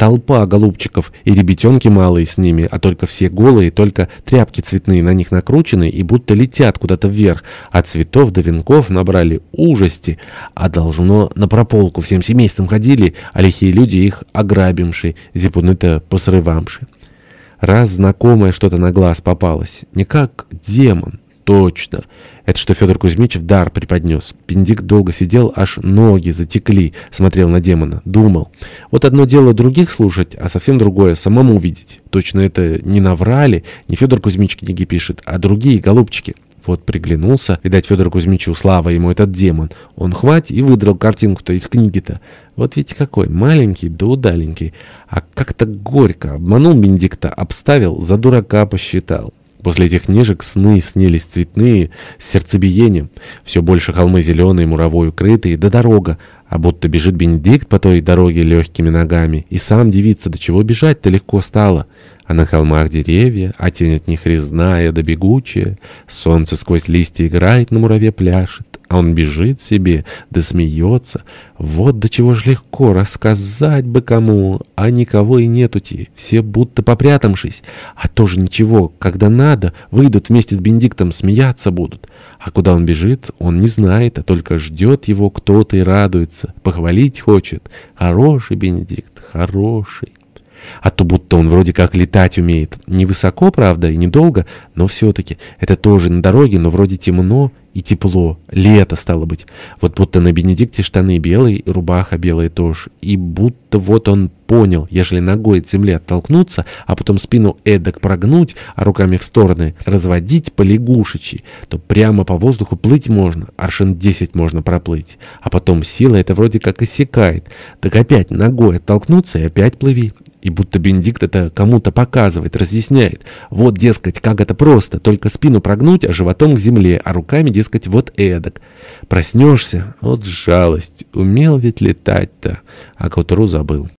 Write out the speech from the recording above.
толпа голубчиков, и ребятенки малые с ними, а только все голые, только тряпки цветные на них накручены и будто летят куда-то вверх. От цветов до венков набрали ужасти, а должно на прополку всем семейством ходили, а лихие люди их ограбимши, зипуны-то посрывамши. Раз знакомое что-то на глаз попалось, не как демон, точно. Это что Федор Кузьмич в дар преподнес. Бенедикт долго сидел, аж ноги затекли, смотрел на демона, думал. Вот одно дело других слушать, а совсем другое самому видеть. Точно это не наврали, не Федор Кузьмич книги пишет, а другие голубчики. Вот приглянулся, видать, Федору Кузьмичу, слава ему, этот демон. Он хвать и выдрал картинку-то из книги-то. Вот ведь какой, маленький да удаленький. А как-то горько. Обманул Бенедикта, обставил, за дурака посчитал. После этих книжек сны снились цветные, с сердцебиением. Все больше холмы зеленые, муровой укрытые, да дорога. А будто бежит Бенедикт по той дороге легкими ногами. И сам дивится, до чего бежать-то легко стало. А на холмах деревья, а тень от них резная да бегучая. Солнце сквозь листья играет, на мураве пляшет. А он бежит себе, да смеется. Вот до чего ж легко рассказать бы кому, а никого и нетути. Все будто попрятавшись. А тоже ничего, когда надо, выйдут вместе с Бенедиктом, смеяться будут. А куда он бежит, он не знает, а только ждет его кто-то и радуется. Похвалить хочет. Хороший Бенедикт, хороший. А то будто он вроде как летать умеет. Не высоко, правда, и недолго, но все-таки. Это тоже на дороге, но вроде темно и тепло. Лето, стало быть. Вот будто на Бенедикте штаны белые, и рубаха белая тоже. И будто вот он понял, ежели ногой от земли оттолкнуться, а потом спину эдак прогнуть, а руками в стороны разводить по лягушечи, то прямо по воздуху плыть можно, аршин 10 можно проплыть. А потом сила это вроде как иссякает. Так опять ногой оттолкнуться и опять плыви. И будто Бенедикт это кому-то показывает, разъясняет. Вот, дескать, как это просто, только спину прогнуть, а животом к земле, а руками, дескать, вот эдак. Проснешься, вот жалость, умел ведь летать-то, а к утру забыл.